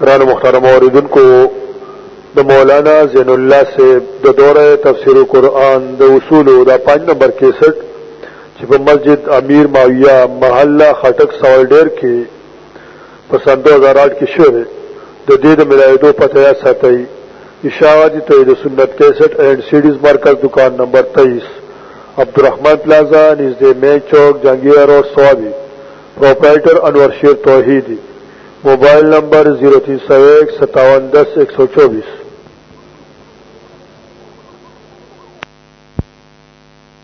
قرآن مختار موردن کو دا مولانا زین اللہ سے دا دور تفسیر قرآن دا اصول دا پانچ نمبر کیسٹ چی پا مسجد امیر معاویہ محلہ خٹک سوال ڈیر کی په سن 2008 کې شوی دی د دې د ملاویدو پته یاد ساتئ اشاعتی توحید سنت 61 اینڈ سیډیز مرکز دکان نمبر 23 عبدالرحمن پلازا نږدې مین چوک جنگیر روډ سوابي پرپرایټر انور شیر توحیدی موبایل نمبر 03015710124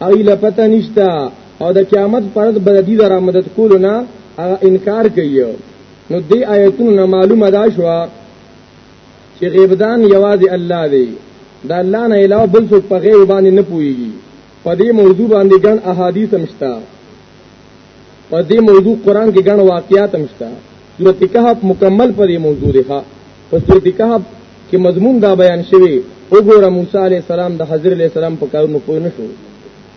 ای لپته نشتا او د قیامت پرد بددی در مدد کولو نه انکار کوي نو دې آیتونو معلومه دا شو چې غیبدان یوازې الله دی دا الله نه علاوه بل څوک په غیب باندې نه پويږي په دې موضوع باندې ګڼ احادیث هم شته په دې موضوع قران کې ګڼ واقعیات هم شته سورت کهف مکمل پر دې موضوع دی ښا په سورت کهف کې مضمون دا بیان شوی وګوره موسی علی السلام د حضرت علی السلام په کارونو پوه نه شو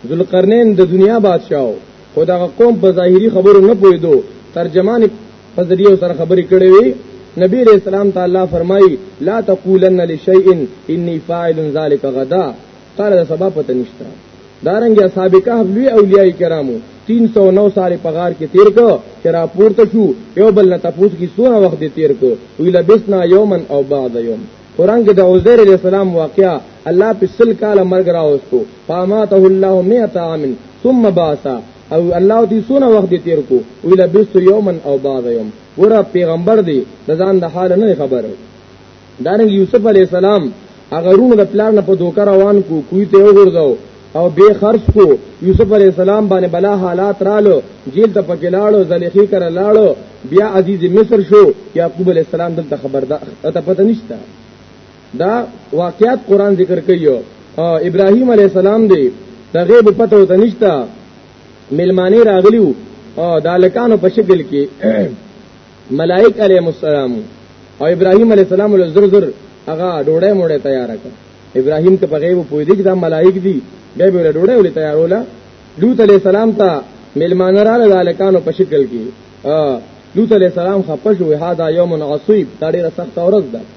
ذوالقرنین د دنیا بادشاہ خو دا قوم په ظاهری خبرو نه پوهیدو ترجمان په ذریعہ سره خبرې کړې وي نبی علیہ السلام تعالی فرمایي لا تقولن لشیء انی فاعل ذلک غدا تعالی د سبب پته نشته دارنګ اصحاب کهف لوی اولیاء کرامو 309 سال په غار کې تیر کو چې را پورته شو یو بل نه تاسو کې سونه وخت تیر کو وی لبسنا یوما او بعد یوم قران کې د عزیر علی السلام واقعا الله په سل کاله مرګ راوستو فاماته الله 100 عام ثم باسا او الله دې سونه وخت تیر کو وی لبس یوما او بعد یوم ګور پیغمبر دی د ځان د حال نه خبره دارنګ یوسف علی السلام هغه رونو د پلان نه په دوکر روان کو کوی ته وګرځاو او به خرص کو یوسف علی السلام باندې بلا حالات رالو جیل ته پکې لاړو زلیخی کړه لاړو بیا عزیز مصر شو یعقوب علی السلام دلته خبر ده ته پته نشته دا واقعیات قران ذکر کوي ابراهیم علی السلام دی دا غیب پته وته نشته ملمانی راغلیو او دالکانو په شکل کې ملائک علیهم السلام او ابراهیم علیه السلام له زر زر هغه ډوړې موړې تیار کړ ابراهیم ته په غیب پوی دی چې دا ملائک دي به به ډوړې ولې تیاروله لوط علیه السلام ته ملمان را لالکانو په شکل کې لوط علیه السلام خپش وې هاذا یوم عصیب دا ډیره سخت ورځ ده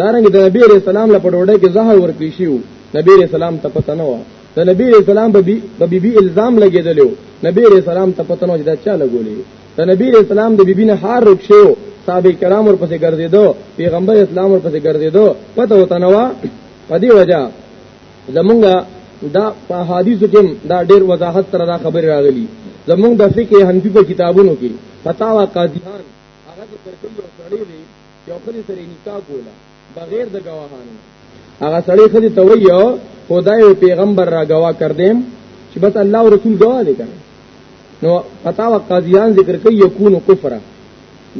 دارنګ د نبی عليه السلام له پډوډه کې زهر ورکړي شو نبی عليه السلام ته پته نه و د نبی عليه السلام په بي بي الزام لګیدلو نبی عليه السلام ته پته نه و چې دا چا لګولې د نبی عليه السلام د بيبي نه هار رک شو صحابه کرام ورپسې ګرځیدو پیغمبر اسلام ورپسې ګرځیدو پته وته نه و په دې وجہ زمونږه دا په حدیثو کې دا ډېر وضاحت سره دا خبر راغلی زمونږ د فقه حنفي په کتابونو کې فتاوا قاضیان هغه د ترکیب سره دی یو خلی سره نکاح کولا بغیر د گواهانو هغه سړی خلی ته ویو خدای پیغمبر را گواه کر دیم چې بس الله او رسول گواه دي کنه نو پتا وا قاضیان ذکر کوي یکون کفر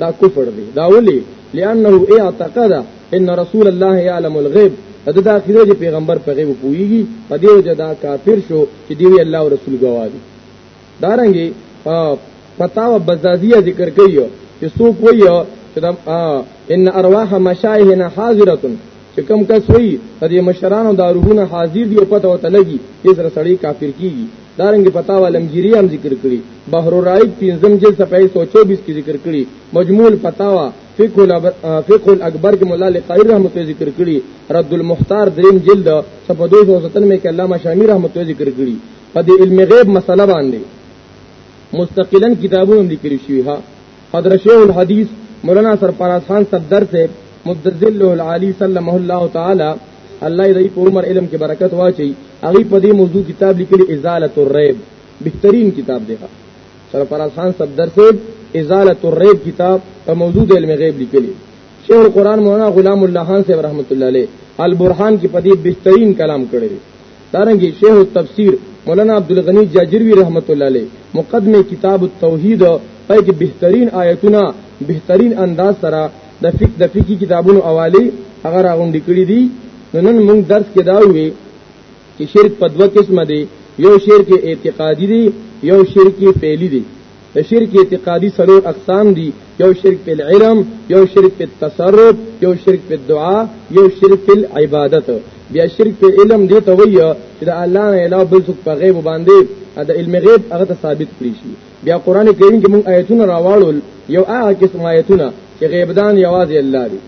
دا کفر دی دا ولی لانه اعتقد ان رسول الله يعلم الغيب دا د اخیره چې پیغمبر په غیب پويږي په دې وجه دا کافر شو چې دی الله او رسول گواه دي دارنګي فتاوا بزازیه ذکر کوي چې څوک وایي چې ان ارواح مشایخنا حاضره چې کوم کس وایي د مشرانو د روحونه حاضر دي او پته وته لګي یې سره سړی کافر کیږي دارنګ فتاوا لمجيري هم ذکر کړي بحر الرائد پنځم جلد صفحه 124 کې ذکر کړي مجموع الفتاوا فقه الفقه الاکبر کې مولا لقای رحمت الله ذکر کړي رد المختار دریم جلد صفحه 297 کې علامه شامی رحمت الله ذکر کړي په دې علم غیب مسله باندې مستقلا کتابونه لیکل شوی ها حضرت شیخ الحدیث مولانا سرفراز خان صدر سے مبدذل العالی صلی الله تعالی الله دې په عمر علم کې برکت واچي هغه په دې موضوع کتاب لیکل ازاله الریب بهترین کتاب دی سرفراز خان صدر سے ازاله الریب کتاب په موضوع علم غیب لیکلی شیخ القران مولانا غلام الله خان سے رحمت الله علیه البرهان کې په دې بهترین کلام کړی دارنګه شیخ التفسیر مولانا عبدالغنی جاجروی رحمت الله علیه مقدمه کتاب التوحید پای کې بهترین آیتونه بهترین انداز سره د فقہ د فقہی کتابونو حواله هغه راغونډې کړې دي نو نن موږ درس کې دا وې چې شرک په دوه قسمه دي یو شرک اعتقادي دي یو شرک فعلی دي د شرک اعتقادي څلور اقسام دي یو شرک په علم یو شرک په تصرف یو شرک په دعا یو شرک په عبادت بیا شرک په علم دی ته وایي چې د الله نه علاوه بل څوک په غیب باندې د علم غیب هغه ته ثابت کړی شي بیا قران کریم کې موږ آیتونه راوړل یو هغه قسم آیتونه چې غیب دان یوازې الله دی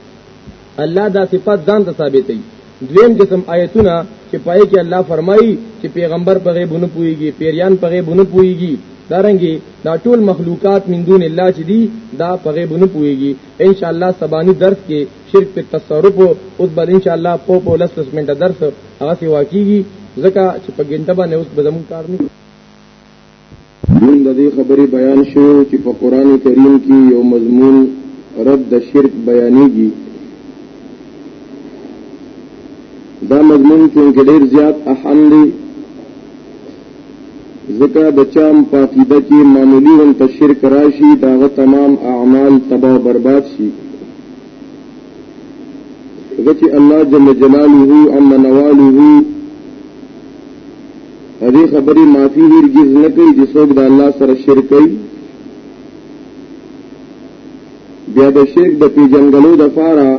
الله دا صفات ځان ته ثابتوي دویم قسم آیتونه چې پای کې الله فرمایي چې پیغمبر په غیب نه پويږي پیریان په غیب نه پويږي دارنګي دا ټول مخلوقات من دون الله چې دي دا په غیب نه پويږي ان شاء الله سبانی درس کې شرک په تصرف او بل ان شاء الله په په لس لس منټه درس هغه سی واقعي ځکه چې په ګنټه باندې اوس بدمون کار نه دین د دې خبرې بیان شو چې په قران کریم کې یو مضمون رد د شرک بیانېږي دا مضمون کې ډېر زیات اهم دی ځکه د چام په عقیده کې معمولی هم تشرک راشي داغه تمام اعمال تباہ و برباد شي ځکه الله جل جلاله عم نواله هغه خبرې معافي هرگز نه کوي چې څوک د الله سره شرک کوي بیا د شرک د پیجنګلو د فاره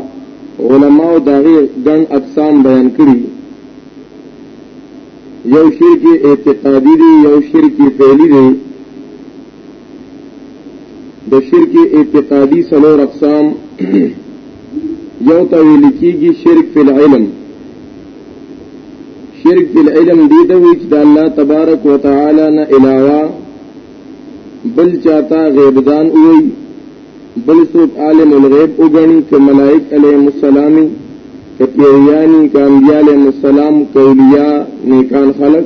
علما او داغه ګڼ اقسام بیان کړي یو شرک اعتقادي دی یو شرک فعلی دی د شرک اعتقادي سلور اقسام یو ته ویل کیږي شرک فی العلم شرک فی العلم دی د وچ د الله تبارک وتعالى نه علاوه بل چاته غیب دان وای بل څوک عالم الغیب وګڼي چې ملائک علیهم السلام چې پیریانی کامیال مسالم کولیه نیکان خلق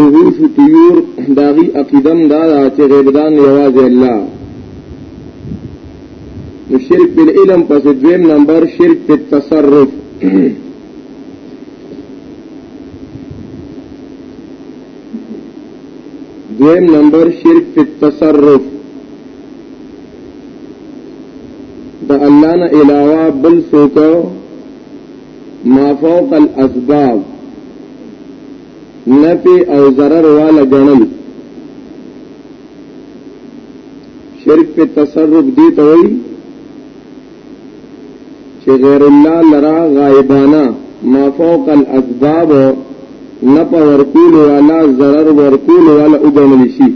اوس تیور داغي عقیدم دا چې غیبدان یوازې الله نو شرک په علم پس دویم نمبر شرک په تصرف دویم نمبر شرک په تصرف د الله نه علاوه بل څوک ما فوق الاسباب نفع او ضرر والا ګڼل شرک په تصرف دی ته وایي چې غیر الله لرا غایبانا ما فوق الاسباب نفع ورکول والا ضرر ورکول والا وګڼل شي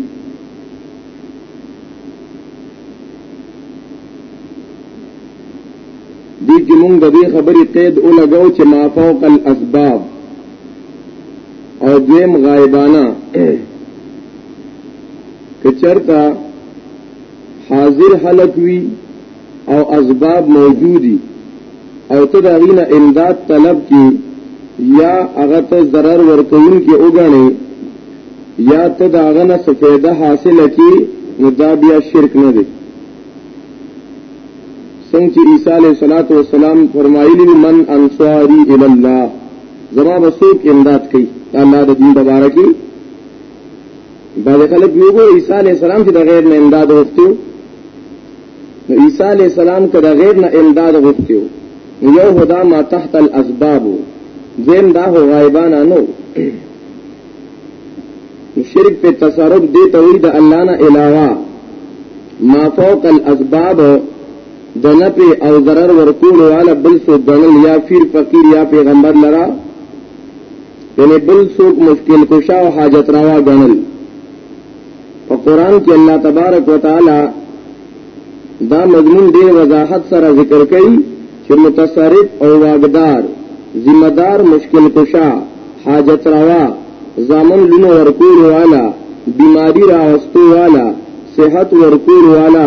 دې کې مونږ د دې خبرې قید ولګاو چې ما فوق الاسباب او دویم غایبانه که چرته حاضر حلق وی او اسباب موجودی او ته دا غینا امداد طلب کی یا هغه ته ضرر ورکون کې وګڼي یا ته دا غنه سفیده حاصل کی نو دا بیا شرک نه دی څنګه چې عیسی علیه الصلاۃ والسلام فرمایلی من انصاری الی الله زما به څوک امداد کوي د الله د دین لپاره کې بعض خلک یو ګور عیسی علی السلام چې د غیر نه امداد وغوښتو نو عیسی علی السلام که د غیر نه امداد وغوښتو یو خدا ما تحت الاسباب زم دا هو غایبانا نو شرک په تصرف دی توحید الله نه علاوه ما فوق الاسباب د نفع او ضرر ورکول والا بل سو دلل یا فیر فقیر یا پیغمبر لرا یعنی بل سو مشکل کشا او حاجت روا غنل په قران کې الله تبارک وتعالى دا مضمون ډیر وضاحت سره ذکر کړي چې متصرف او واغدار ذمہ دار مشکل کشا حاجت روا زامن لونو ورکول والا بیماری را واستو والا صحت ورکول والا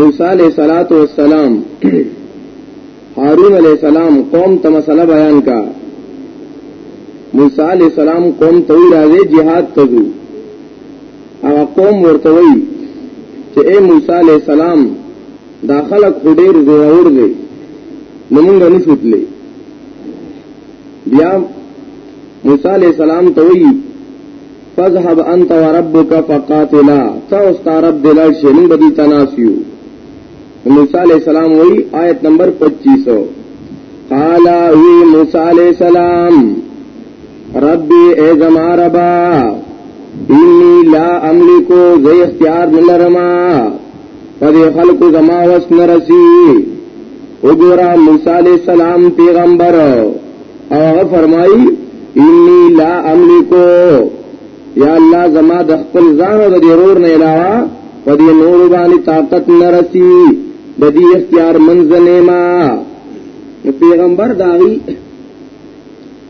موسی علیہ الصلات والسلام هارون علیہ السلام قوم ته مسله بیان کا موسی علیہ السلام قوم ته راځي jihad ته ځو هغه قوم ورته وی چې اے موسی علیہ السلام دا خلق خډیر زور دی نو موږ نه شوتلې بیا موسی علیہ السلام ته وی فذهب انت وربك فقاتلا تا استعرب دلال شنو بدی تناسیو موسی علیہ السلام وی آیت نمبر 25 قال وی موسی علیہ السلام ربی اے زما ربا انی لا املکو زی اختیار نلرما پدې خلق زما وس نرسی وګورا موسی علیہ السلام پیغمبر هغه فرمایي انی لا املکو یا الله زما د خپل ځان او د ضرور نه علاوه په دې نور باندې طاقت نه رسی د دې اختیار منځ نه ما پیغمبر داغي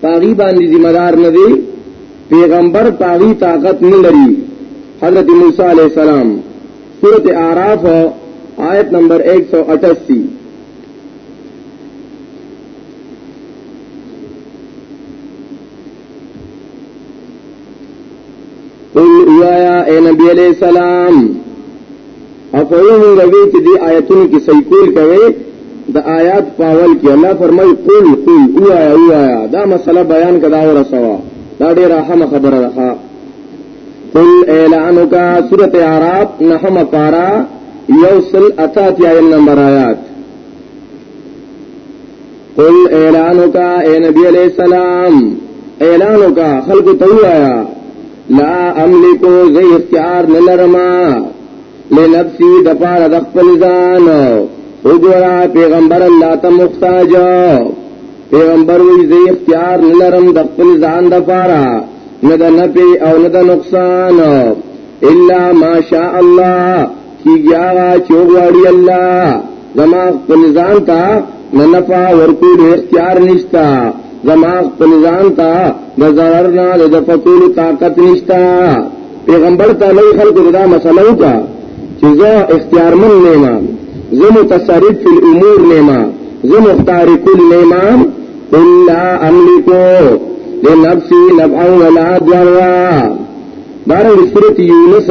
پاغي باندې ذمہ دار نه دی پیغمبر پاغي طاقت نه لري حضرت موسی علیہ السلام سورۃ اعراف آیت نمبر 188 قل یا یا اے نبی علیہ السلام افعون روی چې دی آیتونو کې صحیح کول کوي د آیات پاول کې الله فرمایي قل قل او یا او یا دا مسله بیان کدا او رسوا دا ډیره اهم خبره ده قل اعلانک سورۃ اعراف نحم پارا یوصل اتاتیا نمبر آیات قل اعلانو کا اے نبی علیہ السلام اعلانو کا خلق تو آیا لا املکو زی اختیار نلرما لنفسی دپار دخپل زان اگورا پیغمبر اللہ تا مختاج پیغمبر وی زی اختیار نلرم دخپل زان دپارا ند نپی او ند نقصان الا ما شاء اللہ کیږي هغه چې وغواړي الله زما خپل ځان ته نه نفع ورکول اختیار نشتا زما خپل ځان ته د ضرر نه د دفقول طاقت نشتا پیغمبر ته لوی خلکو دا مسله وکړه چې زه اختیارمن نه ما زه متصرف فی الامور نه ما زه مختار کل نه ما الا املکو لنفسی نفعا ولا ضرا دارنګ سورۃ یونس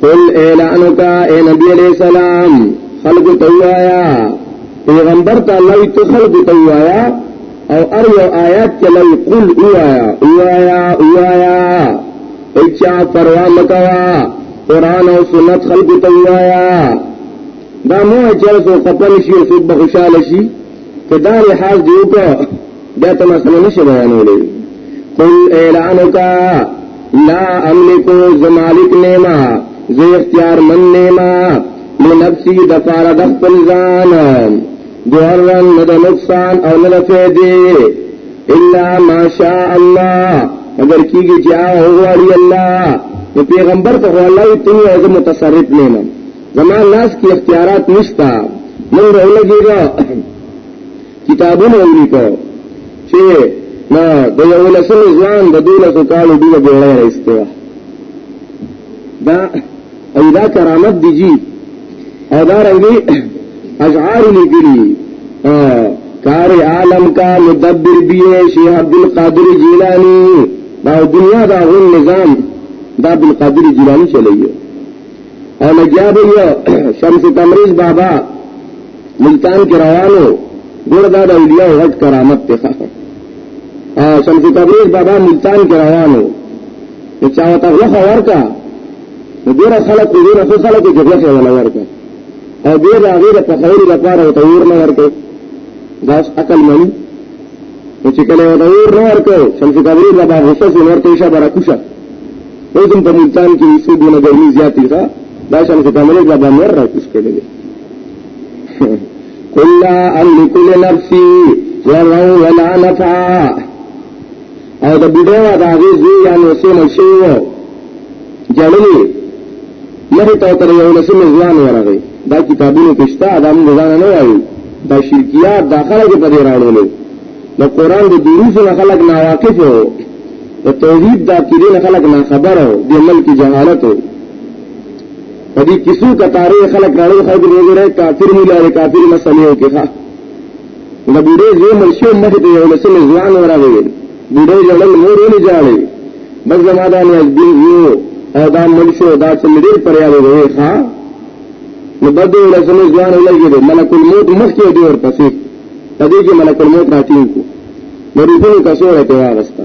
قل اعلان کا اے نبی علیہ السلام خلق تو آیا پیغمبر تا اللہ تو خلق تو آیا او ار یو آیات کې لای قل او آیا او آیا او آیا اچا پروا مکوا قران او سنت خلق تو آیا دا مو اچا سو خپل شي او سب خوشاله شي کدا لحاظ دیو کو دا ته مسله نشي بیانولې قل اعلانک لا املک زمالک نیما زه اختیار من نیما لنفسی دفار دخل زان دورن ند نقصان او ند فیدی الا ما شاء الله اگر کیږي چې هغه غواړي الله نو پیغمبر ته الله ته یې زه متصرف نه یم زما لاس کې اختیارات نشتا نور ولګیږي کتابونه ولیکو چې نا د یو لسم ځوان د دولس کالو دی به وړای راستوا دا ایدا کرامت دی جی او دا رنګي اشعار لیکلي کار عالم کا مدبر بی شیخ عبد القادر جیلانی دا دنیا دا غون نظام دا عبد القادر جیلانی چلے گئے اور نجاب شمس تمریز بابا ملتان کې روانو ګور دا د اولیاء غټ کرامت ته خاصه او شمس تبریز بابا ملتان کې روانو چې چا وته غوخه ورکا نو ډیر خلک ډیر خو خلک چې غوخه ولا ورکا او ډیر هغه د پخوري لپاره وته ور نه ورکا دا عقل مانی چې کله وته ور نه ورکا شمس تبریز بابا غوسه شو ورته یې شبره کوشه اوس په ملتان کې څه دونه ګرمي زیاتې ده دا شمس تبریز بابا مر راکوس کړي قل لا املك لنفسي ضرا ولا نفعا او د بډوا دا غي زی یا نو سه مشي وو جړلې لری تو تر یو لسم ځوان ورغی دا کتابونه پښتا دا موږ ځان نه وایو دا شرکیات داخله کې پدې راړولې نو قران د دروس نه خلق نا واقف وو د توحید دا کړي نه خلق نا خبر وو د ملک جهالت وو په دې کیسو کتارې خلک راړو خلک وګوره کافر مولا لري کافر مسلې او کیخه د بډې زو مرشو مخ ته یو لسل ځوان وراغی بډې جوړل مور ولې جاړي بس زما دا نه دې یو او دا مرشو دا څلډیر پر یاو وې ښا نو بده لسل ځوان ولګي دې ملک الموت مخ کې دی ور پسې په دې کې ملک الموت راټینګ کو نو دې څه کسوره ته واغستا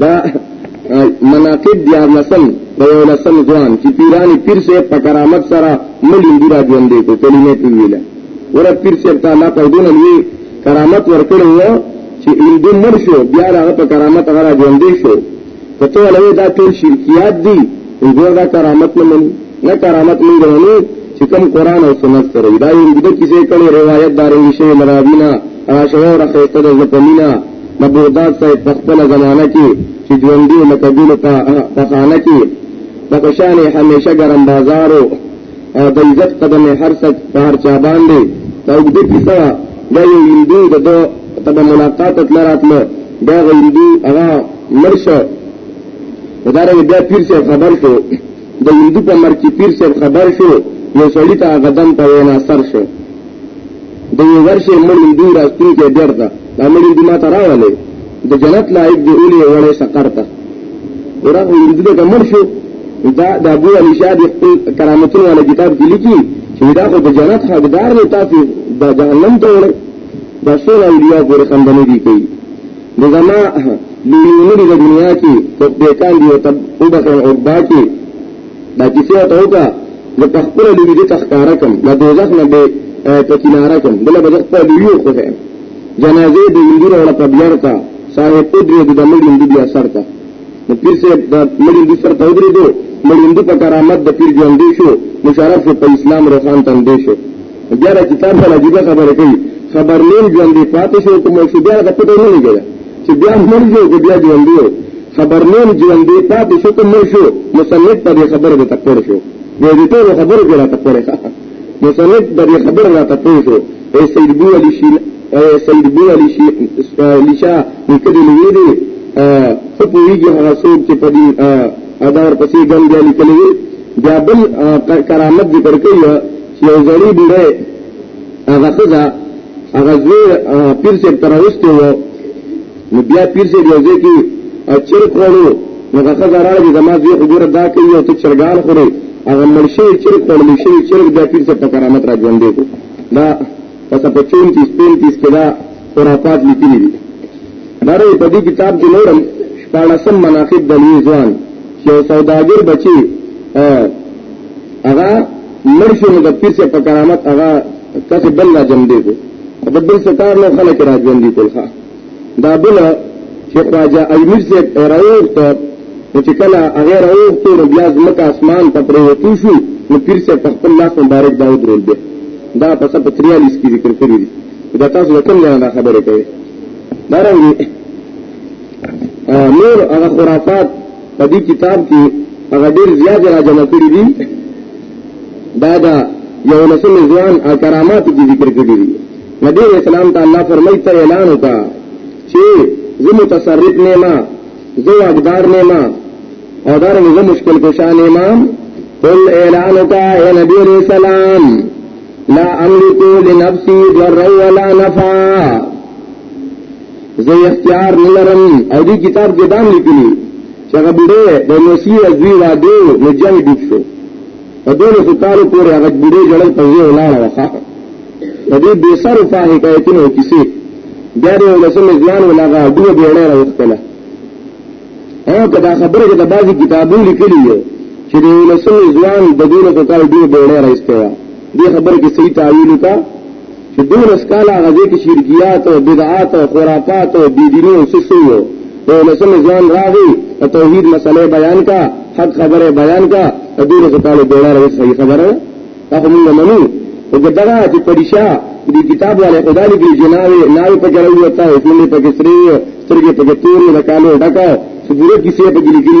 دا مناقب دیار لسم دا یو لسم ځوان چې پیرانی پیر صاحب په کرامت سره ملي دی را ژوند دی کو کلمه پی ویله ور پیر صاحب ته الله په دونه لوی کرامت ورکړی و چې هندو مر شو بیا هغه په کرامت هغه را ژوند شو کته ولې دا ټول شرکیات دي هغه دا کرامت نه مني نه کرامت نه غواړي چې کوم قران او سنت سره دا یو دغه کیسه کړي روایت دارنګ شی مراوینا راشوه رخیسته ده زپمینا د بغداد صاحب په خپل زمانه کې چې ژوندي لکه ګلو په خانه کې د خوشحالې همیشه ګرم بازار او د عزت قدم هر څه په هر چا باندې دا اوږده کیسه وه دا یو هندو د ده ته به ملاقات تله راتله دا هغه هندو هغه مړ شو نو دا رنګه بیا پیر صاحب خبر شو د هندو په مرګ چې پیر صاحب خبر شو یو سړي ته هغه دم په وینا سر شو د یو ورشه مړ هندو راستون کې بیرته دا مړ هندو ما ته راولې د جنت لایق دی اولې وړې سقر ته ورا هندو ته مړ شو دا د ابو علي شاه د خپل کرامتونو والا کتاب کې لیکي چې دا خو د جنت حقدار دی تاسو د جهنم ته وړې دا څو اولیاء پورې خندنې دي کوي نو زما لویونی د دنیا کې خپېکان دی او تب او بکر او باکی دا کسی او توکا نو په خپل لوی دې تخکارا کم د دوزخ نه به په کیناره کم بل به خپل لوی خو ده جنازه دې اندور او په بیار کا صاحب قدرت د مړي اندی بیا سر کا نو پیر سے د مړي اندی سر ته ودرې دو مړي اندی په کرامت د پیر ژوند شو مشرف په اسلام روحان تندې شو بیا چې تاسو ته عجیبه خبره کوي خبر لین ژوند دی پاتې شو کوم چې بیا د پټه نه لګیږي چې بیا مر جو چې بیا ژوند دی خبر لین ژوند دی پاتې شو کوم شو مصنف په دې خبره به تکړه شو دې دې ټول خبره به را تکړه ښه مصنف د دې خبره را تکړه شو اے سید بو علی شی اے سید بو علی شی لشا نکدي لوی دی خو په یوه هغه څوک چې په دې ادار پسې ګل ګل کلی بیا بل کرامت ذکر کوي یو زړی بوډه هغه خزا هغه زوی پیر سیب تر اوسته وو نو بیا پیر سیب یو ځای کې چر کولو نو هغه خزا راړي زما زوی خو ګوره دا کوي او ته چرګان خوري هغه مرشي چر کولو مرشي چر بیا پیر سیب په کرامت را ژوندې کو دا پس په 34 35 کې دا خرافات لیکلي دي دا رې په دې کتاب کې نورم شپاړسم مناقب د لوی ځوان چې سوداګر بچي هغه مړ شو نو د پیر صاحب په کرامت هغه کس بل را جمدې کو د بل څه کار نو خلک را ژوندي کول ښه دا بل چې خواجه ایمیر صاحب راووخته نو چې کله هغه راووخته نو بیا ځمکه اسمان ته پرېوتو شو نو پیر صاحب په خپل لاس مبارک دا ودرول دی دا په سب 43 کې ذکر کړی دی دا تاسو له کوم ځای نه خبرې کوي دا رنګي نور هغه خرافات په دې کتاب کې هغه ډېر زیات راجمع کړي دي دا دا یو لسم ځوان کرامات کې ذکر کړي دي نبی اسلام ته الله فرمایي ته اعلان وکا چې زه متصرف نه ما زه واقدار نه ما او دا زه مشکل کشا نه ما قل اعلان وکا اے نبی علیہ السلام لا املک لنفسي ضرا ولا نفعا زه اختیار نه لرم او دې کتاب کې دام لیکلي چې هغه بډې د مسیح ازوی واده نو جنګ ډوب شو په دولس کالو پورې هغه بډې جړل په ځای ولاړه وخه د دې بې سر په حکایتونو کیسې بیا د ولسم ځوان ولاغه دوه بیړې راوستله او کدا خبره کې د بعضي کتابونو لیکلي چې د ولسم ځوان د دولس کالو دوه بیړې راوستله دې خبره کې صحیح تعویل وکړه چې دولس کاله هغه ځای کې شرکیات او بدعات او خرافات او بېدیني او څه وو او لسم ځوان راغی او توحید مسله بیان کا حق خبره بیان کا او دولس کاله ډوړه راوي صحیح خبره هغه موږ منو او دغه چې پریشا دې کتاب والے خدای دې جناوي ناوي په جوړ وتا او دې په کسري سترګې په تور نه کالو ډکا چې دې کیسه په دې کې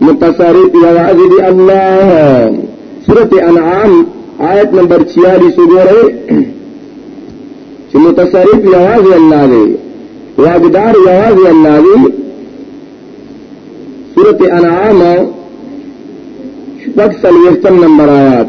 متصرف یوازې دی الله سورت انعام آیت نمبر 46 وګورئ چې متصرف یوازې الله دی واجدار یوازې الله دی سورت انعام شپږ سلویستم نمبر آیات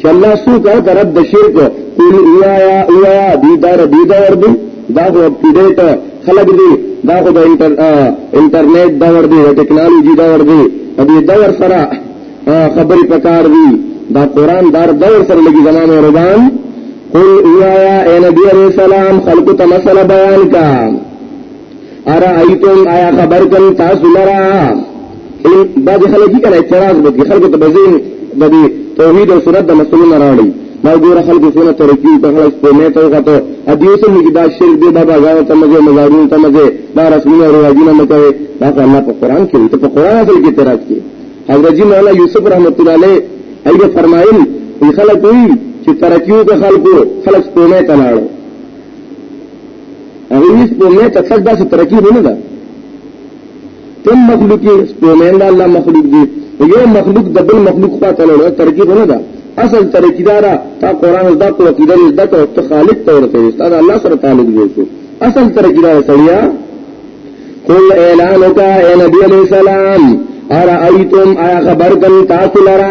چې الله سو کا کرب د شرک قل ایا ایا دی دار دی دار دی دا خو اپډیټ خلق دی دا خو د انټر انټرنیټ دا ور دی ټیکنالوژي دا ور دی دې دا ور سره خبرې پکار دی دا قران دار دا ور سره لګي زمانه ربان قل ایا اے نبی علیہ السلام خلق ته مسله بیان کا ارائیتم آیا خبر کن تاسو لرا ان بعض خلک دي کنه اعتراض وکړي خلکو ته بزین د دې توحید او سنت د مسلمان راړي نو ګوره خلکو سونه ترقی په خلک په نه تو غته حدیث نه کې دا شرک دی بابا غاو ته مزه مزارو ته مزه دا رسمي او راځینه نه کوي دا الله په قران کې ته په قران اصل کې اعتراض کوي حضرت جی مولا یوسف رحمت الله علیه ایو فرمایل خلک وی چې ترقیو د خلکو خلک په نه تلاړو هغه یې سپومې ته تک داسې ترقی نه ده کوم مخلوق یې سپومې نه الله مخلوق دی یو مخلوق د بل مخلوق خوا ته لور ترقی نه ده اصل ترقی دارا تا قران زده کو عقیده زده کو ته خالق تور ته استاد الله سره تعلق دی اصل ترقی دارا سړیا قل اعلان وکا اے نبی علیہ السلام ارائیتم آیا خبر کن تاسو لرا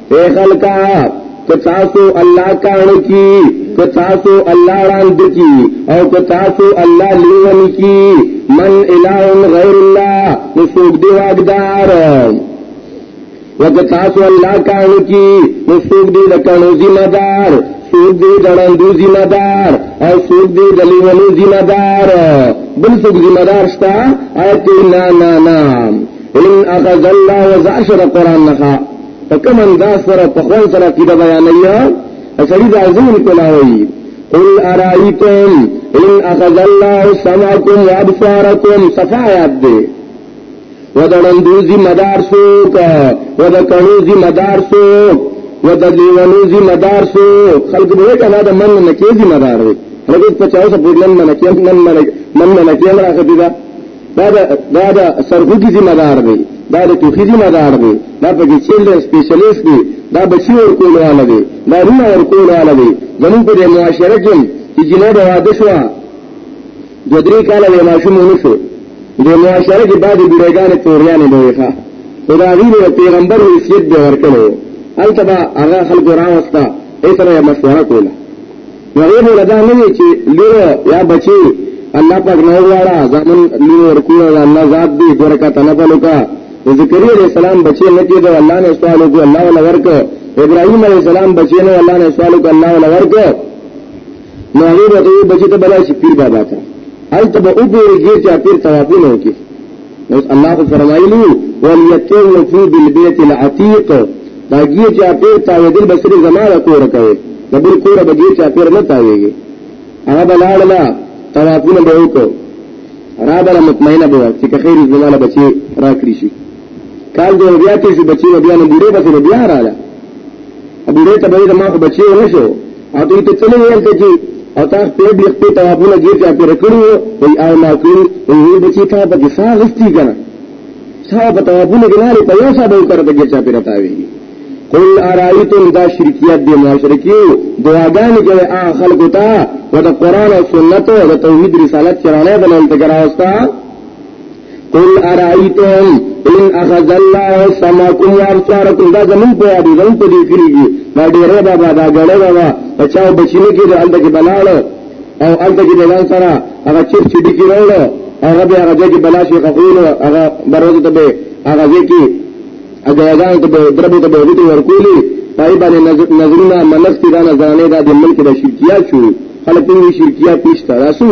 اے خلقا کتاسو اللہ کان کی کتاسو اللہ راند کی او کتاسو اللہ لیون کی من الہ غیر اللہ نسوک دی واقدار وکتاسو اللہ کان کی نسوک دی لکنو ذمہ دار سوک دی دڑندو ذمہ دار او سوک دی دلیونو ذمہ دار بل سوک ذمہ دار شتا آیتی نا نا نا ان اخذ اللہ وزعشر قرآن نخا په کوم انداز سره په خوان سره عقیده بیانوي اسړي د ازون کولاوي قل ارایتم ان اخذ الله سمعكم وابصاركم صفایات دي ودړندو ذمہ دار سوک ودکړو ذمہ دار سوک ودلیونو ذمہ دار سوک خلق به کنا د من نه کې ذمہ دار وي هغه په چاو سره پرلن نه کې من نه من نه کې راځي دا دا دا سرغوږي ذمہ دار دی دا د توخي ذمہ دار دی دا په کې چیلډرن سپیشلیست دی دا بچي ور کول والا دی دا رونه ور کول والا دی زموږ په معاشره کې چې جناب واده شو د درې کاله یې ماشوم ونشو د معاشره کې بعد بیرګانې توریانې دی ښا خدا غیر پیغمبر وصیت به ورکړو البته هغه خلک راوستا ایتره مشوره کوله نو هغوی له دا نه وي چې لور یا بچي الله پاک نه وغواړه ځامن لور ورکوه د الله ذات دی دوه رکعته نفل وکړه د زکریا علیه السلام بچی نه کېده الله نه سوال وکړو الله ولا ورکړ ابراهیم علیه السلام بچی نه الله نه سوال وکړو الله ولا ورکړ نو هغه ته بچی ته بلای شي پیر بابا ته هلته به وګوري چې پیر توافق نه وکړي نو الله کو فرمایلی ولیتو یفی بالبیت العتیق دا گی چا پیر تاوی دل بسری زمان کور کوي د بل کور به گی چا پیر نه تاویږي هغه بلال لا توافونه به وکړو را بل مطمئنه بوا چې که خیر زماله بچي را کړی شي کال دې بیا ته چې بچي بیا نه ګورې بس بیا رااله ابو دې ته به ما بچي ونه شو او دوی ته څلې ویل ته چې او تا خپل بل خپل توابونه غیر چا پر کړو وی او ما کړی وی بچی تا په دفاع غستی کنه صاحب توابونه ګلاره په یو صاحب او کرته غیر چا پر تاوی قل ارایتم دا شرکیات دی مشرکیو دعاګانې کوي ا خلق ته او د قران او سنت او د توحید رسالت چرانه بلل ته ګراوستا قل ارائیتم ان اخذ الله سماکم وابصارکم دا زمون په یاد زمون په دې کلیږي دا ډیره بابا دا غړې بابا بچاو بچینه کې د الته کې بلاله او الته کې د ځان سره هغه چپ چډي کې راوړو هغه به هغه کې بلا شي قبول هغه بروز ته به هغه کې هغه ځان ته دربو ته به ویته ورکولي پای باندې نظرونه منښت دا نظرانه دا د ملک د شرکیات شو خلک په شرکیات نشته راسو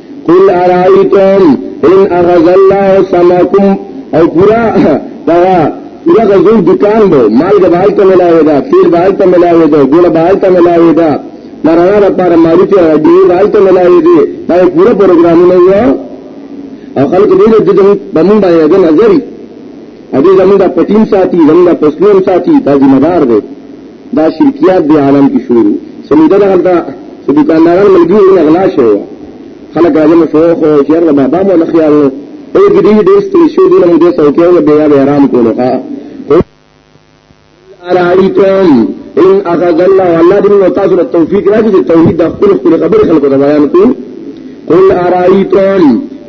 قل ارائیتم ان اغز اللہ سماکم او پورا دغا پورا غزور دکان بو مال دا بھائی تا ملاوی دا پیر بھائی تا ملاوی دا گوڑا بھائی تا ملاوی دا نرانا دا پارا ماری تا دیو بھائی تا ملاوی دی دا پورا پروگرامو نویا او خلق دیل دیدن بمون بائی اگر نظری ادی زمون دا پتین ساتی زمون دا پسلون ساتی دا ذمہ دار دی دا شرکیات دی عالم کې شروع سموده دا دا چې دکانداران ملګری نه غلا شوی و خلک راځي نو شو خو چې هغه بابا مو لخيال نو او کې دې دې ستل شو دې نو دې سو کې او بیا به آرام کولو ها ارایتم ان اخذ الله والله دې نو تاسو ته توفیق راځي چې توحید د خپل خپل خبر خلکو ته بیان کو قل ارایتم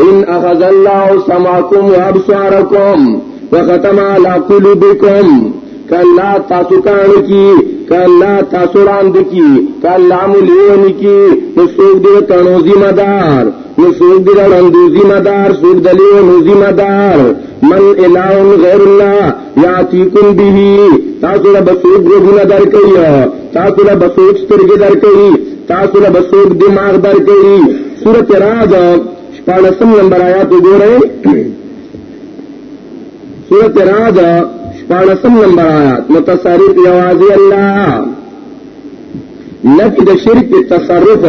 ان اخذ الله سمعكم وابصاركم وختم على قلوبكم کلا تاسو کان کی کلا تاسو راند کی کلا مليون کی نو سوق دې تنو ذمہ دار نو سوق دې راند ذمہ دار سوق دلیو نو ذمہ دار من الہ غیر الله یاتیکم به تاسو له بسوق غوونه در کوي تاسو له بسوق سترګې در کوي تاسو له بسوق دماغ در کوي سورته راځه 14 نمبر آیات وګورئ سورت راج شپارسم نمبر آیات متصرف یوازی اللہ نفی دا شرک پی تصرف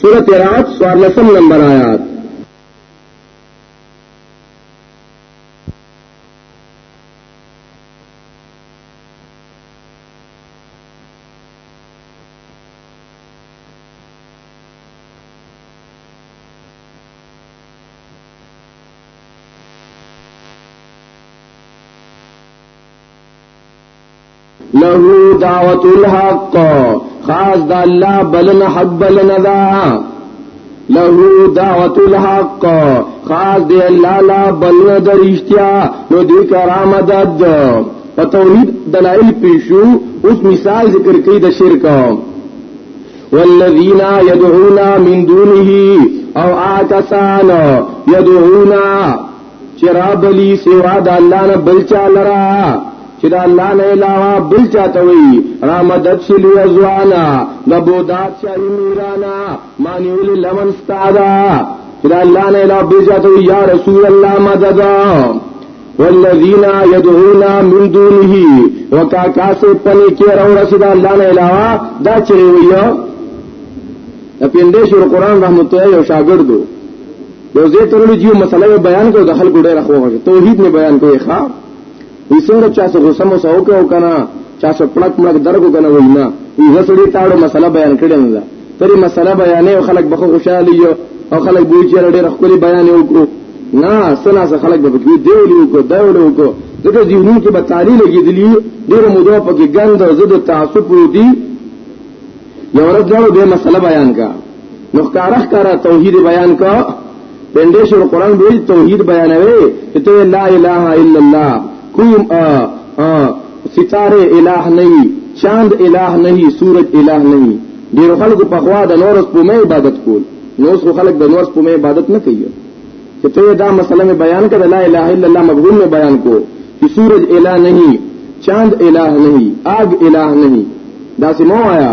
سورت راج سوارلسم نمبر آیات له دعوت الحق خاص د الله بلن حق بلن دا له دعوت الحق خاص دی الله لا بلن د رښتیا نو دی کرامت د په توحید دلایل پیشو اوس مثال ذکر کوي د شرک والذین یدعون من دونه او آکسان یدعون چې را بلی سوا د الله نه بل چا لرا چې د الله نه علاوه بل چا ته وي را مدد شل یزوانا د بودات چا میرانا مانیول لمن استادا چې د الله نه علاوه بل چا ته یا رسول الله مدد والذین یدعون من دونه وکاکا سے پنی کې راو رسید الله نه علاوه دا چې ویو د پیندشور قران رحمت الله یو شاګردو یو زه ترلو جیو مسله بیان کو د خلکو ډیره خو هغه توحید نه بیان کوي ښا وی څنګه چا څه غوسه مو سو کو کنه چا څه پړک مړک درګو کنه وینا وی غسړی تاړو مسله بیان کړی نه ترې مسله بیانې او خلک به خوشاله یو او خلک به چې ډېر خپل بیان وکړو نه سنا سره خلک به کې دیو لیو کو دیو لیو کو دغه دیونو کې به تعالی لګې دي ډېر موضوع په کې ګند او زده تعصب ودی یو ورځ دا به مسله بیان کا نو کارخ کارا توحید بیان کا بندش اور قرآن بھائی توحید بیان ہے کہ تو لا الہ الا اللہ کوئی ستارے الہ نہیں چاند الہ نہیں سورج الہ نہیں ډیر خلق په خوا د نور اس په عبادت کول نو اس خلق د نور اس په عبادت نه کوي چې ته دا مسله مې بیان کړه لا اله الا الله مفهوم مې بیان کو چې سورج الہ نہیں چاند الہ نہیں آگ الہ نہیں دا سمو آیا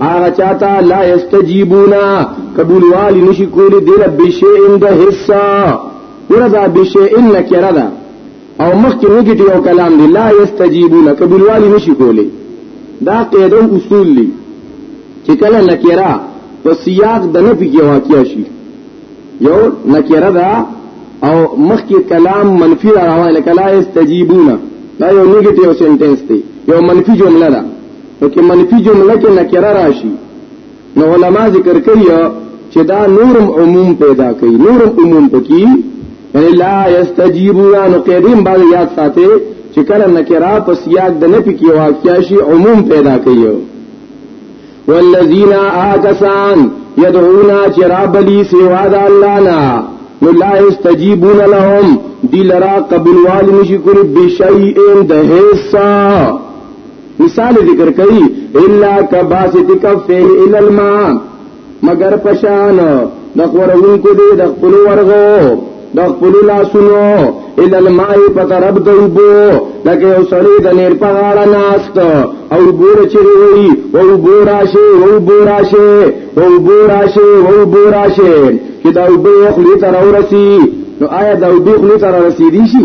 هغه چاته لا یستجیبونا قبول والی نشی کولی دل بشیئن د حصہ وردا بشیئن نکره ده او مخکې نګټیو کلام دی لا یستجیبونا قبول والی نشی کولی دا قاعده او اصول دی چې کله نکره په سیاق د نفي کې واقع شي یو نکره ده او مخکې کلام منفی را روان لکه لا یستجیبونا دا یو نګټیو سنټنس دی یو منفی جمله ده پکې منفي جمله کې نکره راشي نو علما ذکر کوي چې دا نورم عموم پیدا کوي نورم عموم پکې یعنی لا یستجیبون نو قیدیم باز یاد ساتي چې کله نکره په سیاق د نفي کې واقع شي عموم پیدا کوي والذین آکسان یدعونا چرابلی سوا دا اللہ نا نو لا استجیبون لهم دی لرا قبول والی نشی کری بشیئن دہیسا مثال ذکر کوي الا کباسط کفه ال الماء مگر پشان د خورونکو دی د خپل ورغو د خپل لاسونو ال الماء په طرف د وبو لکه یو سړی د نیر په غاړه ناست او بور چری وی او بوراشي او بوراشي او بوراشي او بوراشي چې دا وبو خلی تر ورسی نو آیا دا وبو خلی تر ورسی دی شي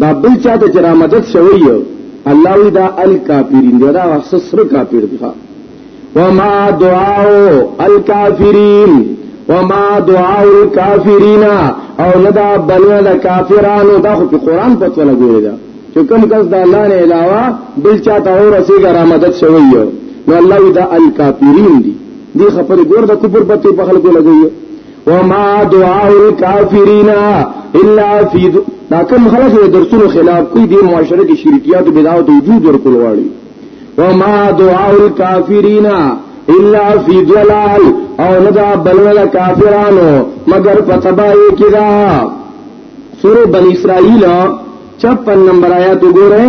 دا بل چاته چې را مدد شوی الله وی دا الکافرین دی دا واسه سره کافر دی وما دعاء الکافرین وما دعاء الکافرین او لدا بلنه د کافرانو دا خو په قران په څه لګوي دا چې کوم کس د الله نه علاوه بل چاته اور رسیږي را مدد شوی یو نو الله دا الکافرین دی دی خبره ګور د کفر په خلکو لګوي وما دعاء الكافرين الا في دا کوم خلک د درسونو خلاف کوي د معاشره کې شرکیات او بدعات او وجود ورکول واړي وما دعاء الكافرين الا في ضلال او ندا بلولا کافرانو مگر پتبای کدا سورہ بنی اسرائیل 56 نمبر آیات وګورئ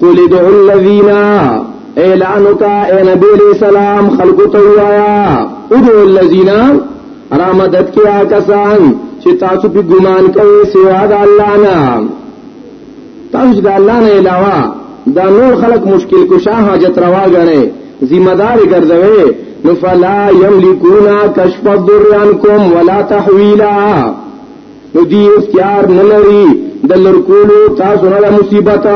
قل ادعوا الذين اعلانو کا اے نبی علیہ السلام خلق تو آیا ادعوا الذين را مدد کیا کسان چې تاسو په ګمان کوي سوا د الله نه تاسو د الله نه علاوه دا نور خلق مشکل کشا حاجت روا غني ذمہ دار ګرځوي نو فلا یملکونا کشف الضر عنکم ولا تحویلا نو دی اختیار نه لري د لرکولو تاسو نه مصیبت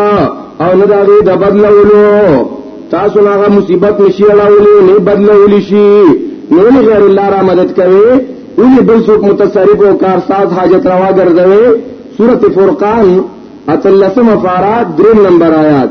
او نه دا د بدلولو تاسو نه مصیبت نشي راولي نه بدلول شي نو غیر الله را مدد کوي ولې بل څوک متصرف او کارساز حاجت روا ګرځوي سورته فرقان اتلسم فارات دریم نمبر آیات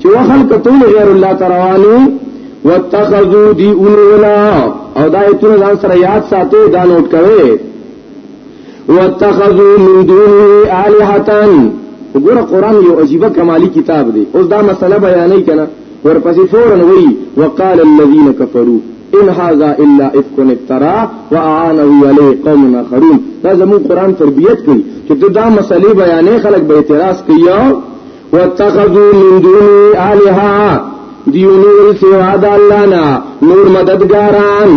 چې وخل کتول غیر الله تراوالي واتخذو دی اولولا او دا ایتونه ځان سره یاد ساتي دا نوٹ کوي واتخذو من دونه آلهتان وګوره قران یو عجیب کمالی کتاب دی اوس دا مسله بیانې کنا ورپسې فورن وی وقال الذين كفروا ان هذا الا افك افترا واعانه عليه قوم اخرون دا زمو قران تربیت کوي چې دا مسلې بیانې خلک به اعتراض کوي واتخذوا من دونه آلهة دیو نور سوا د الله نه نور مددګاران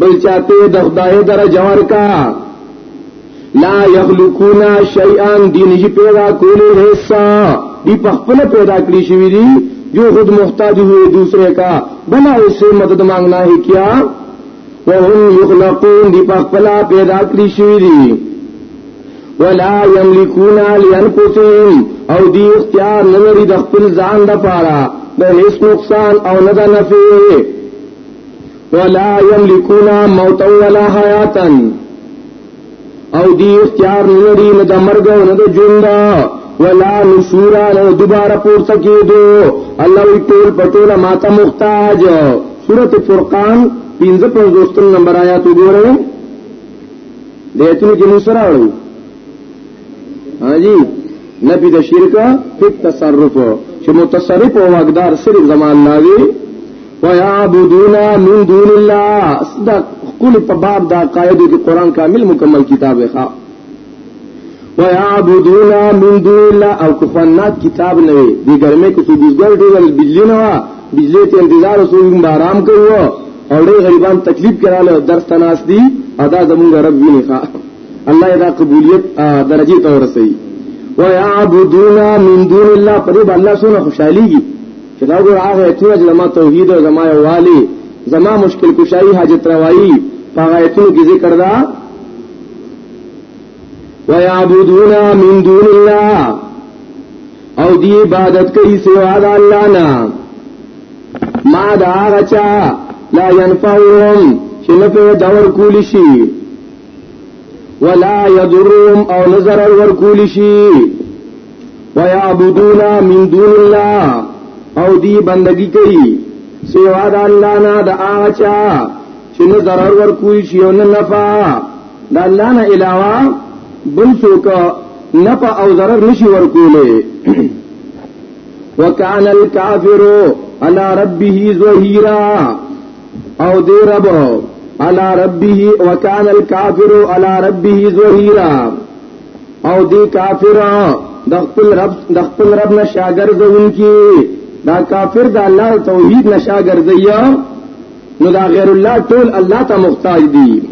بل چاته د خدای درجه ورکا لا یخلقون شیئا دین یې پیدا کولی حصہ دی په خپل پیدا کړی شوی دی جو خود محتاج ہوئے دوسرے کا بلا اس سے مدد مانگنا ہے کیا وهم یخلقون دی په خپل پیدا کړی شوی دی ولا یملکون لانفسهم او دی اختیار نه لري د خپل ځان د پاره د هیڅ نقصان او نه د نفع ولا یملکون موت ولا حیاتا او دی اختیار نه لري نه د مرګ او نه د ژوند ولا نشورا له دوباره پورته کېدو الله وی ټول پټوله ماته محتاج سورته فرقان 55 نمبر آیات وګورئ دې ایتونو کې موږ سره اړو حاجی نبی د شرک په تصرف چې متصرف او واقدار صرف زمان الله دی ويعبدون من دون الله صدق کل په باب دا قاعده کې قران کامل مکمل کتاب ښا ويعبدون من دون الله او کفنات کتاب نه وي د ګرمه کې څو ګزګر ډېر بجلی نه وا بجلی ته انتظار اوسو آرام کوو او ډېر غریبان تکلیف کړاله درس تناس دي ادا زمونږ رب ویني ښا الله دا قبولیت درجه ته ورسي و يعبدون من دون الله پر دې الله سونه خوشاليږي چې دا ګور هغه ته چې زما توحید او زما یوالي زما مشکل کشایي حاجت روايي هغه ته کې ذکر دا ويعبدون من دون الله او دی عبادت کوي سوا د الله نه ما دا غچا لا ينفعهم چې نه په دور کول شي ولا يضرهم او نظر ور کول شي ويعبدون من دون الله او دی بندگی کوي سوا د الله نه د آچا چې نه ضرر ورکوي شي او نه نفع د الله نه علاوه بل څوک نفع او ضرر نشي ورکولی وکان الکافر علی ربه ظهیرا او دی رب علی ربه وکان الکافر علی ربه ظهیرا او دی کافر د خپل رب د خپل رب نه شاګرځون کی دا کافر د الله توحید نه شاګرځي نو دا غیر الله ټول الله ته محتاج دي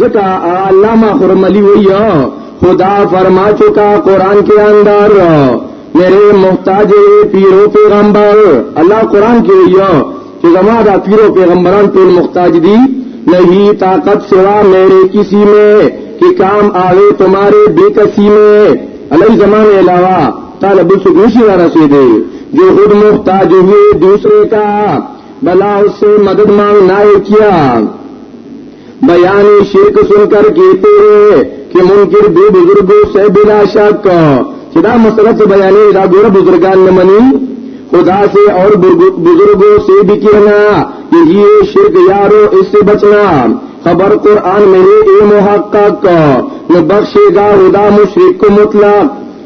ځکه علامه خرملی ویو خدا فرما چکا قرآن کے اندر میرے محتاج پیرو پیغمبر اللہ قرآن کے ویو کہ زما دا پیرو پیغمبران ټول محتاج دي نہیں طاقت سوا میرے کسی میں کہ کام آوے تمہارے بے کسی میں علی زمان علاوہ طالب سکوشی رسے دے جو خود محتاج ہوئے دوسرے کا بلا اس سے مدد مانگنا ہے کیا بیان شرک سن کر کہتے ہیں کہ منکر بے بزرگوں سے بلا شک چدا مسئلہ سے بیان دا گور بزرگان نے منی خدا سے اور بزرگوں سے بھی کہنا کہ یہ شرک یارو اس سے بچنا خبر قرآن میں اے محقق نہ بخشے گا خدا مشرق کو مطلق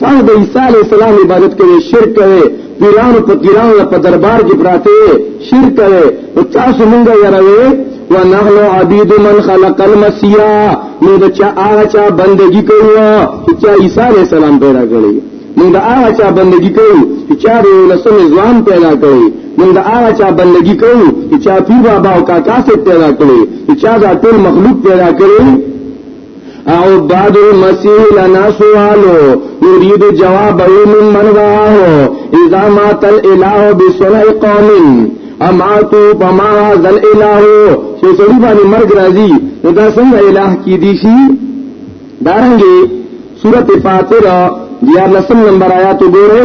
پر د عیسی علی السلام عبادت کوي شرک کوي پیرانو فقیرانو په دربار کې پراته شرک کوي او تاسو مونږ یاروي ونحن عبید من خلق المسیح نو د چا هغه چا بندگی کوي چې چا عیسی علی السلام پیدا کړی نو د هغه چا بندگی کوي چې چا د لسم ځوان پیدا کړی نو د هغه چا بندگی کوي چې چا پیر بابا او کاکا سے پیدا کړی چې چا د ټول مخلوق پیدا کړی او بعد المسیح لنا سوالو یرید جواب من من راه اذا مات الاله بسنع قوم اماتو بما ذل الاله چې سړي باندې مرګ راځي نو دا څنګه الہ کې دي شي دارنګي سورته فاطر دیار لسم نمبر آیات وګورئ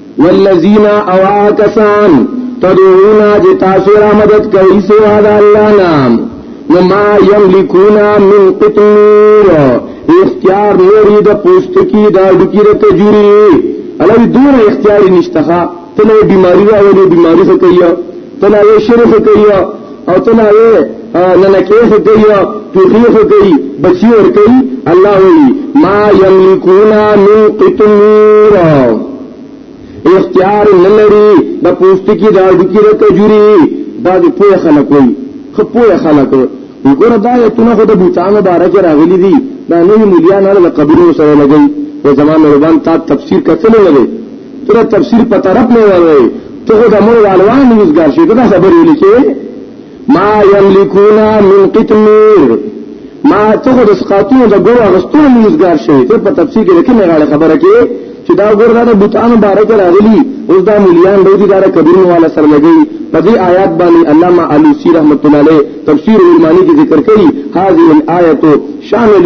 والذین اواکسان تدعونا جی تاسو را مدد کوي سوا د الله نام نو ما یملکونا من قطمیر اختیار لري د پوستکی دا ډکی د تجوری الوی دور اختیار نشته ته نه بیماری راولي بیماری څه کوي ته نه شرف کوي او ته لا یې لنکې خو کوي ټوخي خو کوي بچي ور کوي الله وایي ما یملکون من قطمیر اختیار نه لري د پوستکي د اډوکي د کجوري دا د پوه خلک وایي خو پوه خلک وګوره دا یتونه خو د بوتان مبارک راغلي دي دا نوې مليان هغه قبرونو سره لګي په زمانه ربان تا تفسیر کتل لګي تر تفسیر په طرف نه وایي ته خو د مور والوان نوزګار شي دا خبرې لیکي ما یملکونا من قطمیر ما ته خو د سقاتونو د ګورو غستو نوزګار شي ته په تفسیر کې کومه غاړه خبره کې چې دا ګور دا بوتان مبارک راغلي اوس دا مليان دوی دا کبیرونو والا سره لګي په دې آیات باندې علامه علوسی رحمت الله علیه تفسیر المانی کې ذکر کړي هذه الايه شامل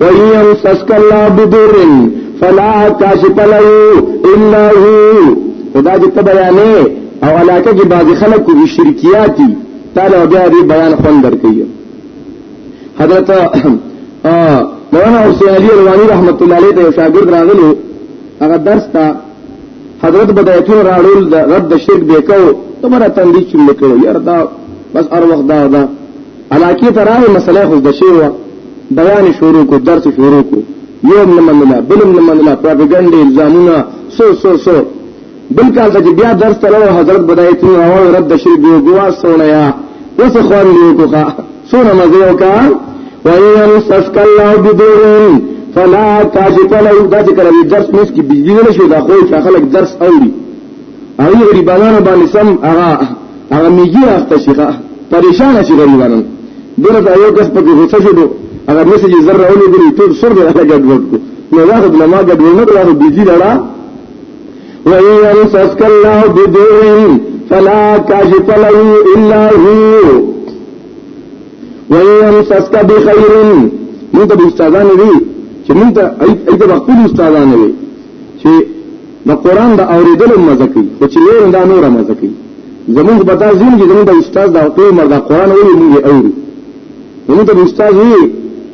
وَيَمْ سَسْكَ اللَّهُ بِضُرٍّ فَلَا كَاشِفَ لَهُ إِلَّا هُوَ خدا دې ته بیانې او علاقه کې بعض خلک کوي شرکیاتي تعالی بیا دې بیان خوند درکې حضرت مولانا حسین علی روانی رحمت الله علیه ته شاګرد راغلو هغه درس ته حضرت بدایتون راړول د رد شرک به کو تمره تندې چې لیکو یار دا بس ار وخت دا دا علاقه ته راغی مسله خو د شیوا بیان شروع کو درس شروع کو یو من منلا بل من منلا پروپاګاندا الزامونه سو سو سو بل کال ته بیا درس ته راو حضرت بدای ته راو رب د شی ګو ګوا سونه یا اوس خوان لیو کوخه سونه مزه وکا وَإِنْ سَسْكَ اللَّهُ بِدُورٍ فَلَا كَاشِفَ لَهُ دا چې کله درس مس کې بجلی نه شو دا خو چې خلک درس اوري او یې غریبانو باندې سم هغه هغه میږي راخته شي پریشان شي غریبانو دغه دا یو کس په کې غوسه شو هغه میسج زر راولې ګوري ټول سر به هغه ګډ وډ کو نو هغه د ما ګډ وډ نه هغه بيجي لړا و ان يمسك الله بدور فلا كاشف له الا هو و ان يمسك بخير موږ به استادان دي چې موږ ته ایته خپل استادان دي چې د قران د اوریدلو مزه کوي خو چې لور دا نور مزه کوي زمونږ په داسې ځین کې زمونږ د استاد دا ټول مردا قران وایي موږ اورو زمونږ د استاد وی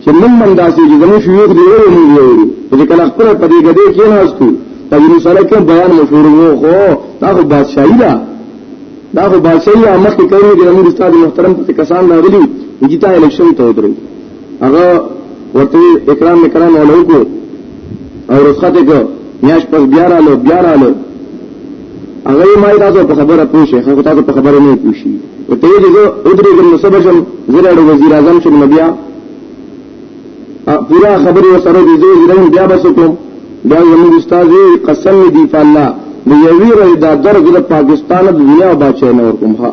چې نن من داسې چې زمونږ شيوخ دی وایي موږ اورو چې کله خپل په دې ګډه کې نه استو په دې سره کې بیان مشهور وو خو دا خو بادشاہي ده دا خو بادشاہي مخکې کوي چې زمونږ استاد محترم په کسان راغلي وجیتا الیکشن ته ودرېږي هغه ورته اکرام اکرام او لوکو او رخصت کو میاش پس بیا را لو بیا را لو هغه ما تاسو په خبره پوښي هغه تاسو په خبره نه پوښي او ته یې زه ادرې ګل صبر شم زره اړو وزیر اعظم شم نبیا پورا خبره وسره دې زه زرم بیا بس کوم بیا زموږ استاد قسم دی په الله د یوی رې دا درګ د پاکستان د دنیا بچی نور کوم ها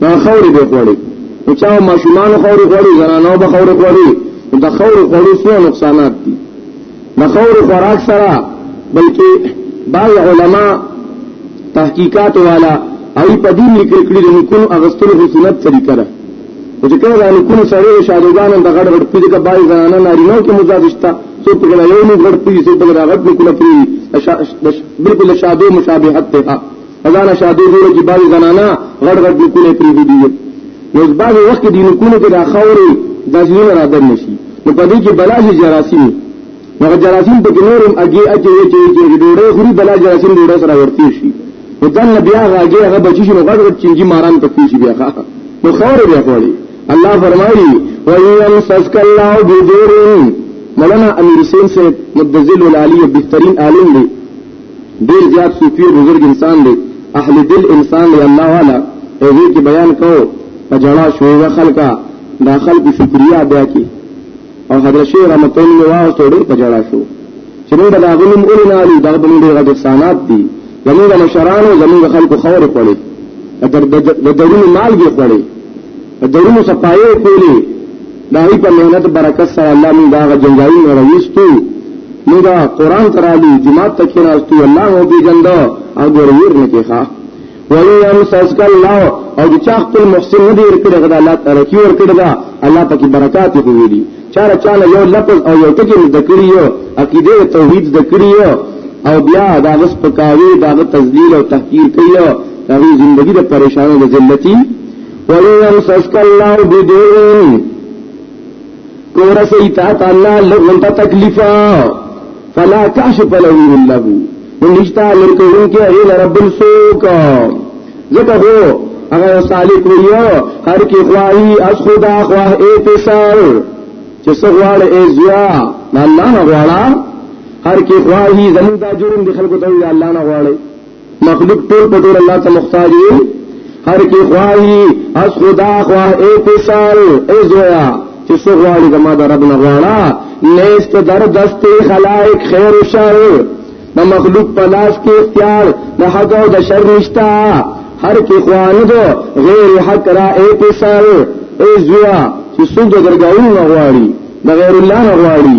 دا خوري به خوړي نو چا ماشومان خوري خوړي زنانو به خوري خوړي دا خوري خوړي څو نقصانات دي دا خوري خوراک سره بلکې بعض علما تحقیقات والا او په دې لیکل کړي د نکون اغستلو په سنت طریقه ده او چې کله د نکون سره شادوګان د غړ غړ پیډه کې بای زنانه نارینه کې مزاجشتا څو په یو نو غړ پیډه څو په غړ نکونه پیډه بالکل شادو مشابهت ته ځان شادو جوړ کی باندې زنانا غړ غړ نکونه پری دی نو باندې وخت دی نکونه کې دا خوري د ځینو را دن نشي نو په دې کې بلاج جراثیم نو جراثیم په نورم اگې اچي چې چې ډوړې خوري بلاج جراثیم ډوړې سره ورتی شي نو دن بیا هغه هغه بچی شي نو غړ غړ چنجي ماران پکې شي بیا ښه نو خور بیا خوري الله فرمایي وَيَمْ سَسْكَ اللَّهُ بِدُورٍ مولانا امیر حسین سے مبدزل العالی بہترین عالم دی ډیر زیات صوفي او بزرګ انسان دی اهل دل انسان دی الله والا هغه کې بیان کو په جړا شوې و خلکا دا خلک شکریا بیا کی او حضرت شیخ رحمت الله واو ته ډیر په جړا شو چې موږ دا غلم اولنا علی دا به موږ غد احسانات دي زموږ مشران او زموږ خلکو خور پړي د درونو مالګي پړي د درونو صفایو کولی دا هی په مهنت برکت سره الله موږ دا جنگایي نه راوستو موږ قران ترالو جماعت تک نه استو الله هو بي جند او ګرور نه کیخه وَيَمْ سَسْكَ اللَّهُ او د چا خپل محسن نه دی ورکړي غدا الله تعالی کی ورکړي دا الله پاکي برکات دی ویلي چاره چاله یو لفظ او یو ټکی ذکرې یو عقیده توحید ذکرې یو او بیا دا غس پکاوي دا غ تذلیل او تحقیر کوي دا غي ژوندۍ د پریشانو د ذلتي وَإِنْ يَمْسَسْكَ اللَّهُ بِضُرٍّ کور سي تا ته الله لغون ته تکلیفا فلا کاشف له الا هو نشتا لرکون کې ایل رب السوق زکه هو هغه سالک ویو هر کی خواهی از خدا خواه اتصال چې سغوال ایزیا الله نه غواړه هر کی خواهی زموږ دا جرم د خلکو ته الله نه غواړي مخلوق ټول په ټول الله ته محتاج وي هر کی خواهی از خدا خواه ای پسال ای زویا چې څو غواړي زما د رب نه غواړه نیست در دست خلائق خیر و شر د مخلوق په لاس کې اختیار د حق او د شر نشتا هر کی خوانه دو غیر حق را ای پسال ای زویا چې څو د درګاوی نه غواړي د غیر الله نه غواړي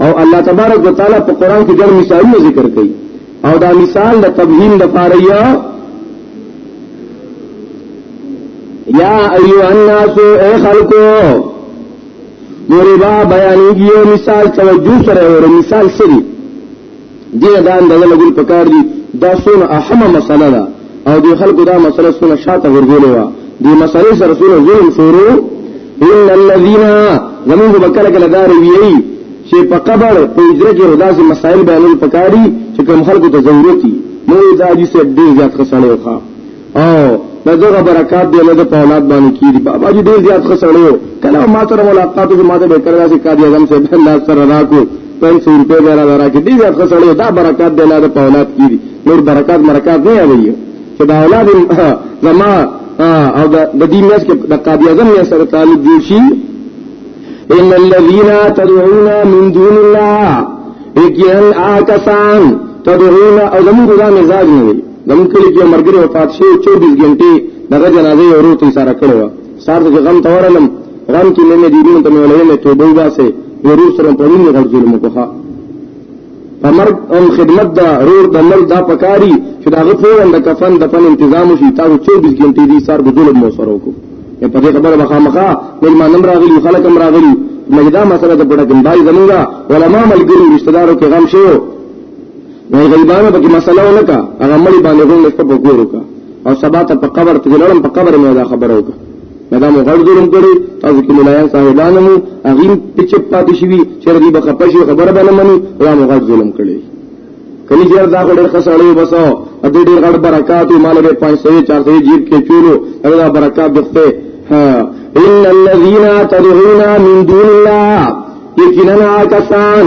او الله تبارک وتعالى په قران کې ګڼ مثالونه ذکر کړي او دا مثال د تبهیم د پاره یا یا ایها الناس اے خلقو مربا بیانیږي مثال توجه سره ور مثال سری دې دا اندازه لګول پکار دي دا سونه اهمه مسله ده او د خلکو دا مسله سونه شاته ورغولې و دې مسلې سره سونه ظلم شروع ان الذين زموږ بکره کله دا روي چې په قبر په اجره کې داسې مسائل بیانول پکاري چې کوم خلکو ته ضرورت دي نو دا دې څه ډېر زیات خسانه وخا او دغه برکات دی له په اولاد باندې کیږي بابا جی ډیر زیات خسړیو کله ما سره ملاقات وکړه ما ته به کړه چې قاضي اعظم صاحب الله سره راکو 500 روپے به را راکې ډیر زیات خسړیو دا برکات دی له په اولاد کیږي نور برکات مرکات نه وایي چې دا اولاد زما او د دې میاس کې د قاضي اعظم یې سره تعلق جوړ شي ان الذين تدعون من دون الله یقینا آکسان تدعون او زمون ګرام مزاج نه زموږ کلی کې مرګري وفات شو 24 غنټې دغه جنازه یې ورو ته سره کړو سار ته غم تورلم غم کې مې دې دین ته مې ولې مې توبه واسه ورو سره په دې غړ ظلم کوه امر او خدمت دا رور د مل دا پکاري چې دا غفور د کفن د پن تنظیم شي تاسو 24 غنټې دې سار د ظلم مو سره وکړو په دې خبره مخامخه مېلمان هم راغلي خلک هم راغلي مګدا مسله د پړه ګندای زمونږه علما ملګری رشتہ دارو کې غم شو نو غریبانو په مسله ولکه هغه مړي باندې غوړل په ګورو کا او سبا ته په قبر ته لړم په قبر مې دا خبره وکړه دا مو غړ ظلم کړی تاسو کې ملایان صاحبانو مو اغیم پچ پاتې شي چې ردی به خپه شي خبره باندې مني دا مو غړ ظلم کړی کلی جیر دا غړ خسړې بسو ا دې ډېر غړ برکات مال به 500 400 جیب کې چولو دا برکات دخته ها ان الذين تدعون من دون الله یقینا کسان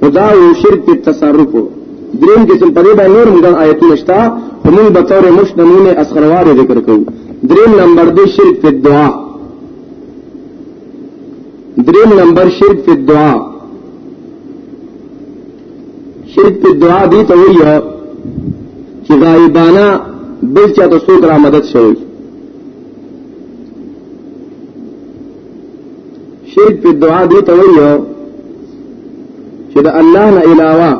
خدا او شرک په تصرف دریم قسم په دې باندې نور موږ آیتونه شته خو موږ به تور مش نمونه اسخروار ذکر کوو دریم نمبر دې شرک په دعا دریم نمبر شرک په دعا شرک په دعا دې ته وایي چې غایبانا بل چا ته څوک را مدد شوی شرک په دعا دی ته ویو چې د الله نه علاوه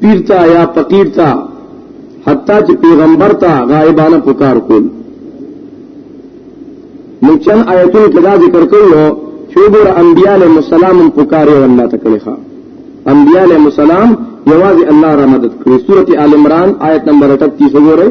پیر تا یا فقیر تا حتی چې پیغمبر تا غایبانه پکار کول نو چن آیتونو کې دا ذکر کړو چې ګور انبیاء علیهم السلام هم پکار یو الله ته کړی ښا انبیاء علیهم السلام یوازې الله را مدد کړی سورته آل عمران آیت نمبر 38 وګورئ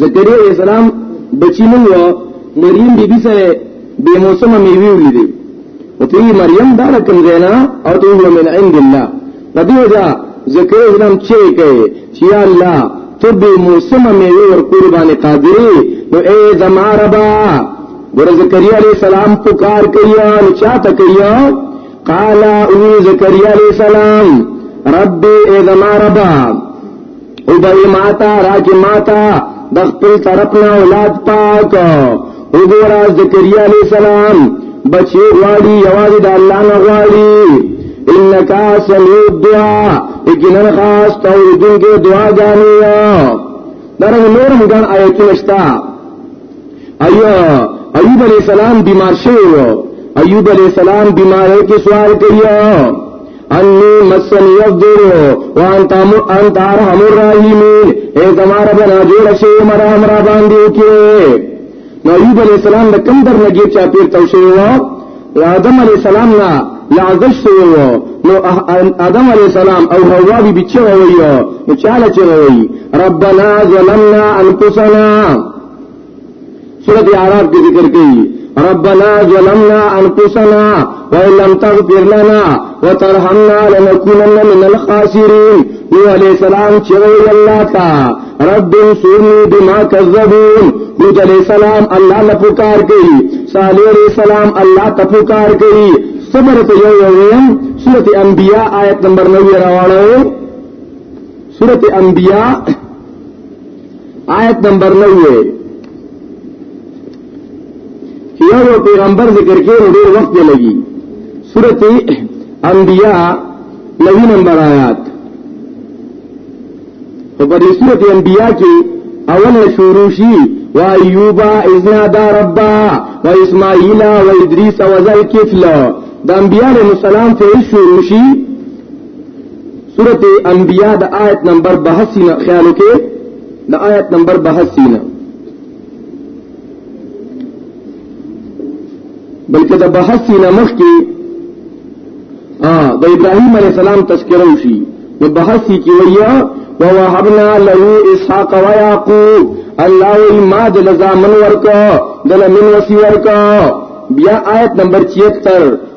زکریا علیہ السلام بچی نو و مریم بی بی سره بے موسم میوی ولی دی او تی مریم دا رکم زینا او تی هو من عند الله پدی وجا زکریا علیہ السلام چه کئے چی یا اللہ تو بے موسم میوی ور قربان قادری نو اے زما ربا ور زکریا علیہ السلام پکار کیا نو چا تکیا قالا او زکریا علیہ السلام ربی اے زما ربا او بای ماتا راکی ماتا د خپل طرف نه اولاد پاک او ګور از ذکریا علی السلام بچی غواړي یوازې د الله نه غواړي انک سمیع دعا یقینا خاص توحیدین کې دعا غانې درنګ نور موږ آیتونه شتا ایو ایوب علی السلام بیمار شوی ایوب علی السلام بیمار کې سوال کوي انی مسنی الضر وانت انت ارحم الراحمین اے زمار بنا جوړ شي مرحم را باندې کې نو ایوب علی السلام د کم در لګي چا پیر تو شي و آدم علی السلام نا لعزش شي و نو آدم علی السلام او حوا بی بچ وی نو چاله چوي ربنا ظلمنا انفسنا سورت اعراف کې ذکر کړي ربنا ظلمنا انفسنا وان لم تغفر لنا وترحمنا لنكونن من الخاسرين نو عليه السلام چې وی الله تا رب سوني بما كذبون نو عليه السلام الله نه پکار کوي صالح عليه السلام الله ته پکار کوي صبر ته یو یو ویم سورته انبیاء آیت نمبر 9 راوړو سورته انبیاء آیت نمبر 9 چې یو پیغمبر ذکر کې ډېر وخت دی لګي سورته انبیاء لوی نمبر آیات په دې سورته انبیاء کې اول شروع شي وایوب اذ نادى ربا واسماعیل و ادریس و ذل کفل د انبیاء علیهم السلام ته شروع شي سورت انبیاء د آیت نمبر 82 نه خیال کې د آیت نمبر 82 نه بلکې د 82 نه مخکې د ابراهیم علی السلام تذکرہ وشي د 82 کې ویا ووهبنا له اسحاق ويعقوب الله ما د لزامن ورکو د لمن وسی ورکو بیا آیت نمبر 76